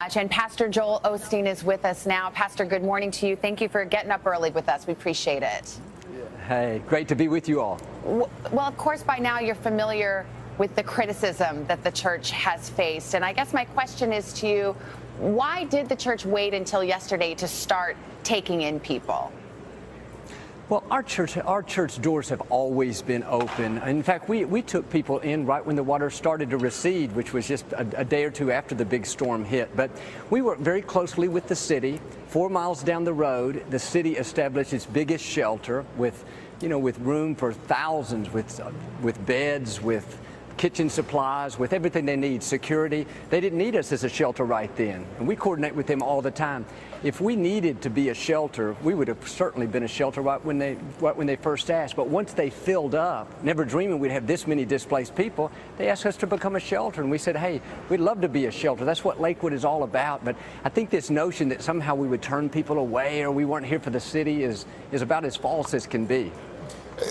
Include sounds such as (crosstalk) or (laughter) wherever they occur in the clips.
And Pastor Joel Osteen is with us now. Pastor, good morning to you. Thank you for getting up early with us. We appreciate it. Hey, great to be with you all. Well, of course, by now you're familiar with the criticism that the church has faced. And I guess my question is to you why did the church wait until yesterday to start taking in people? Well, our church, our church doors have always been open. In fact, we, we took people in right when the water started to recede, which was just a, a day or two after the big storm hit. But we worked very closely with the city. Four miles down the road, the city established its biggest shelter with, you know, with room for thousands, with, with beds, with kitchen supplies, with everything they need, security. They didn't need us as a shelter right then, and we coordinate with them all the time. If we needed to be a shelter, we would have certainly been a shelter right when they right when they first asked. But once they filled up, never dreaming we'd have this many displaced people, they asked us to become a shelter, and we said, "Hey, we'd love to be a shelter. That's what Lakewood is all about." But I think this notion that somehow we would turn people away or we weren't here for the city is is about as false as can be.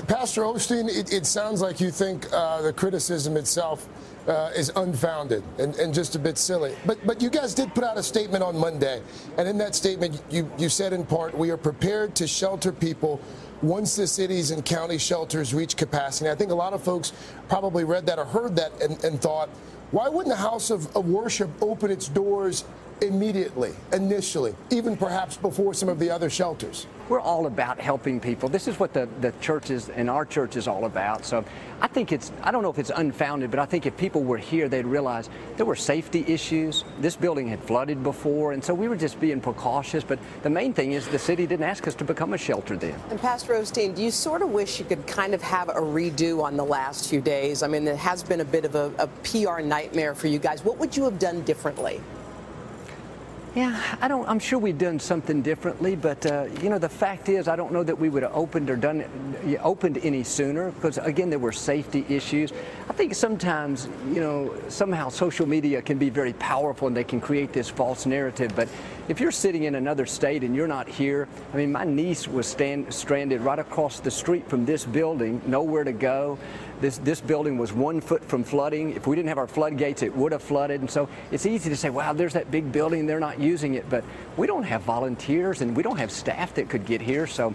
Pastor Osteen, it, it, sounds like you think uh, the criticism itself uh, is unfounded and, and, just a bit silly. But but you guys did put out a statement on Monday, and in that statement, you, you said in part, we are prepared to shelter people once the cities and county shelters reach capacity. I think a lot of folks probably read that or heard that and, and thought, why wouldn't the house of, of worship open its doors immediately, initially, even perhaps before some of the other shelters? We're all about helping people. This is what the, the church is and our church is all about. So I think it's, I don't know if it's unfounded, but I think if people were here, they'd realize there were safety issues. This building had flooded before, and so we were just being precautious. But the main thing is the city didn't ask us to become a shelter then. And Pastor Osteen, do you sort of wish you could kind of have a redo on the last few days? I mean, it has been a bit of a, a PR nightmare for you guys. What would you have done differently? Yeah, I don't. I'm sure we've done something differently, but uh, you know, the fact is, I don't know that we would have opened or done opened any sooner because again, there were safety issues. I think sometimes, you know, somehow social media can be very powerful and they can create this false narrative. But if you're sitting in another state and you're not here, I mean, my niece was stand, stranded right across the street from this building, nowhere to go. This, this building was one foot from flooding. If we didn't have our floodgates, it would have flooded. And so it's easy to say, wow, there's that big building, they're not using it. But we don't have volunteers and we don't have staff that could get here. So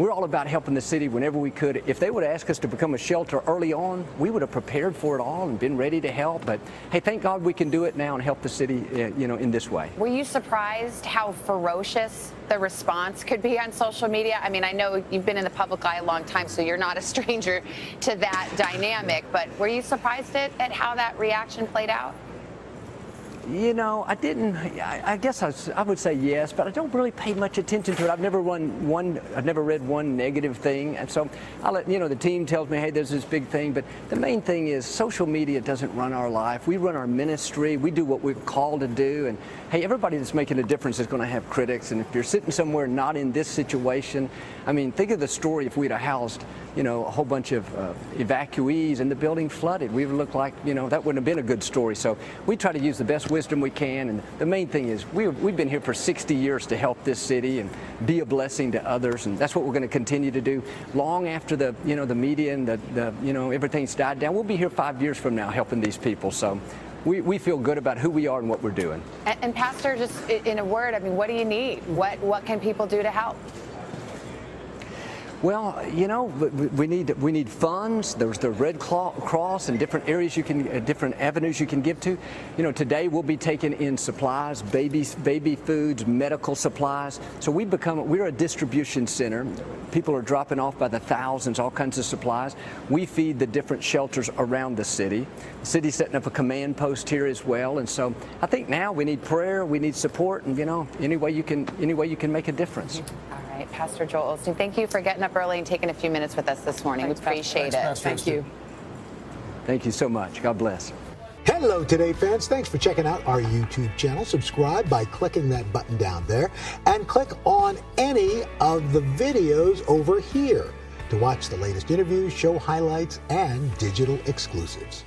we're all about helping the city whenever we could. If they would ask us to become a shelter early on, we would have prepared for it all and been ready to help. But hey, thank God we can do it now and help the city, uh, you know, in this way. Were you surprised how ferocious the response could be on social media? I mean, I know you've been in the public eye a long time, so you're not a (laughs) stranger to that dynamic. But were you surprised at, at how that reaction played out? You know, I didn't. I, I guess I, I, would say yes, but I don't really pay much attention to it. I've never run one. I've never read one negative thing, and so I let you know. The team tells me, hey, there's this big thing, but the main thing is social media doesn't run our life. We run our ministry. We do what we're called to do, and hey, everybody that's making a difference is going to have critics. And if you're sitting somewhere not in this situation, I mean, think of the story if we'd have housed, you know, a whole bunch of uh, evacuees and the building flooded. We would look like, you know, that wouldn't have been a good story. So we try to use the best wisdom we can. And the main thing is we, we've been here for 60 years to help this city and be a blessing to others. And that's what we're going to continue to do long after the, you know, the media and the, the, you know, everything's died down. We'll be here five years from now helping these people. So we, we feel good about who we are and what we're doing. And, and Pastor, just in a word, I mean, what do you need? What, what can people do to help? Well, you know, we need we need funds. There's the Red Cross and different areas you can, uh, different avenues you can give to. You know, today we'll be taking in supplies, babies, baby foods, medical supplies. So we become we're a distribution center. People are dropping off by the thousands all kinds of supplies. We feed the different shelters around the city. The city's setting up a command post here as well. And so I think now we need prayer, we need support, and you know, any way you can any way you can make a difference right, Pastor Joel Osteen, thank you for getting up early and taking a few minutes with us this morning. Thanks, we appreciate Thanks, it. Thank you. Thank you so much. God bless. Hello, Today fans. Thanks for checking out our YouTube channel. Subscribe by clicking that button down there and click on any of the videos over here to watch the latest interviews, show highlights, and digital exclusives.